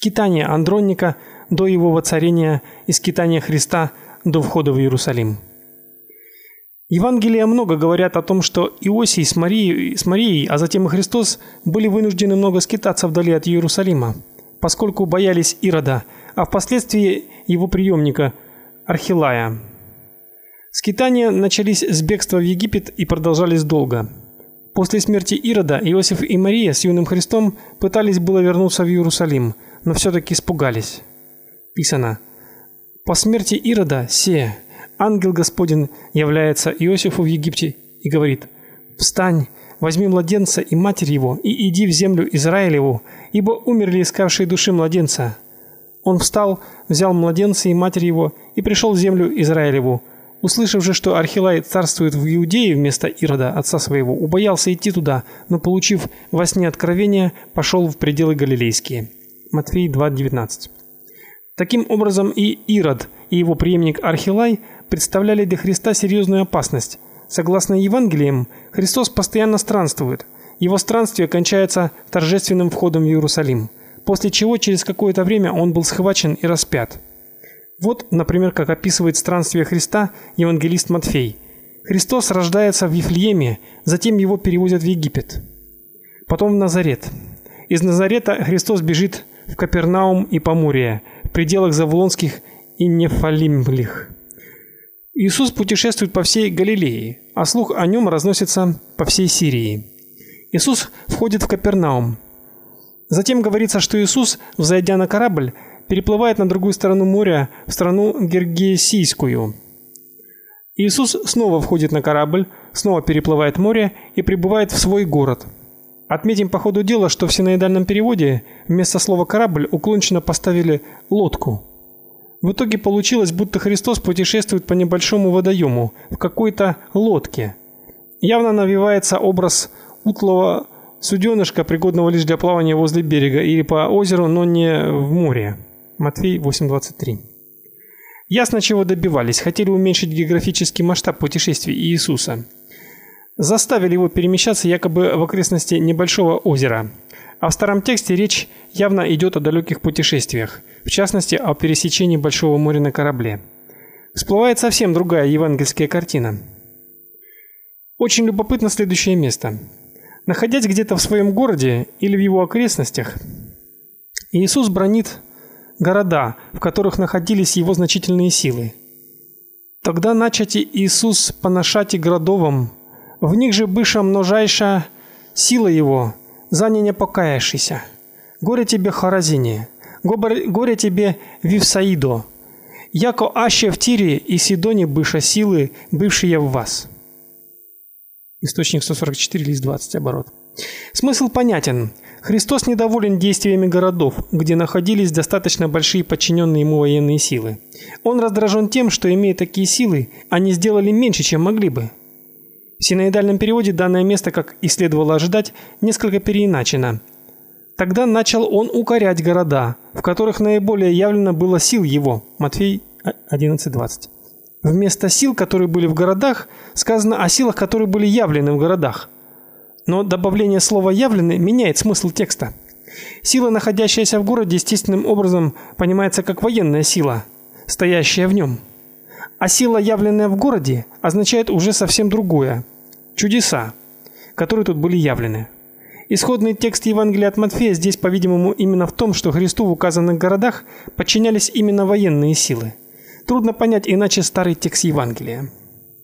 скитание Андроника до его воцарения и скитание Христа до входа в Иерусалим. Евангелия много говорят о том, что Иосий с Марией, с Марией, а затем и Христос были вынуждены много скитаться вдали от Иерусалима, поскольку боялись Ирода, а впоследствии его приемника Архилая. Скитания начались с бегства в Египет и продолжались долго. После смерти Ирода Иосиф и Мария с юным Христом пытались было вернуться в Иерусалим, но все таки испугались. Писано: По смерти Ирода се ангел Господин является Иосифу в Египте и говорит: "Встань, возьми младенца и матерь его и иди в землю Израилеву, ибо умерли искавшие души младенца". Он встал, взял младенца и матерь его и пришел в землю Израилеву. Услышав же, что Архилай царствует в Иудее вместо Ирода, отца своего, убоялся идти туда, но получив во сне откровение, пошел в пределы галилейские. Матфей 2:19. Таким образом и Ирод, и его преемник Архилай представляли для Христа серьезную опасность. Согласно Евангелиям, Христос постоянно странствует. Его странствие кончается торжественным входом в Иерусалим, после чего через какое-то время он был схвачен и распят. Вот, например, как описывает странствие Христа евангелист Матфей. Христос рождается в Вифлееме, затем его перевозят в Египет, потом в Назарет. Из Назарета Христос бежит в Капернаум и Поморье, в пределах Завулонских и Нефалимлих. Иисус путешествует по всей Галилее, а слух о нем разносится по всей Сирии. Иисус входит в Капернаум. Затем говорится, что Иисус, взойдя на корабль, переплывает на другую сторону моря, в страну Гергесийскую. Иисус снова входит на корабль, снова переплывает море и прибывает в свой город. Отметим по ходу дела, что в синоидальном переводе вместо слова корабль уклончиво поставили лодку. В итоге получилось, будто Христос путешествует по небольшому водоему в какой-то лодке. Явно навевается образ утлого суденышка, пригодного лишь для плавания возле берега или по озеру, но не в море. Матфей 8:23. Ясно, чего добивались. Хотели уменьшить географический масштаб путешествий Иисуса. Заставили его перемещаться якобы в окрестности небольшого озера. А в старом тексте речь явно идет о далеких путешествиях, в частности, о пересечении большого моря на корабле. Всплывает совсем другая евангельская картина. Очень любопытно следующее место. Находясь где-то в своем городе или в его окрестностях, Иисус бронит города, в которых находились его значительные силы. Тогда начати Иисус поношати городовым, в них же быша множайша сила его, за не покаявшийся. Горе тебе, Харазине, горе тебе, Вифсаидо, яко аще в Тире и Сидоне быша силы, бывшие в вас. Источник 144, лист 20, оборот. Смысл понятен. Христос недоволен действиями городов, где находились достаточно большие подчиненные ему военные силы. Он раздражен тем, что имея такие силы, они сделали меньше, чем могли бы. В синоидальном переводе данное место, как и следовало ожидать, несколько переиначено. Тогда начал он укорять города, в которых наиболее явлено было сил его. Матфей 11:20. Вместо сил, которые были в городах, сказано о силах, которые были явлены в городах. Но добавление слова явлены меняет смысл текста. Сила, находящаяся в городе, естественным образом понимается как военная сила, стоящая в нем. А сила, явленная в городе, означает уже совсем другое чудеса, которые тут были явлены. Исходный текст Евангелия от Матфея здесь, по-видимому, именно в том, что Христу в указанных городах подчинялись именно военные силы. Трудно понять иначе старый текст Евангелия.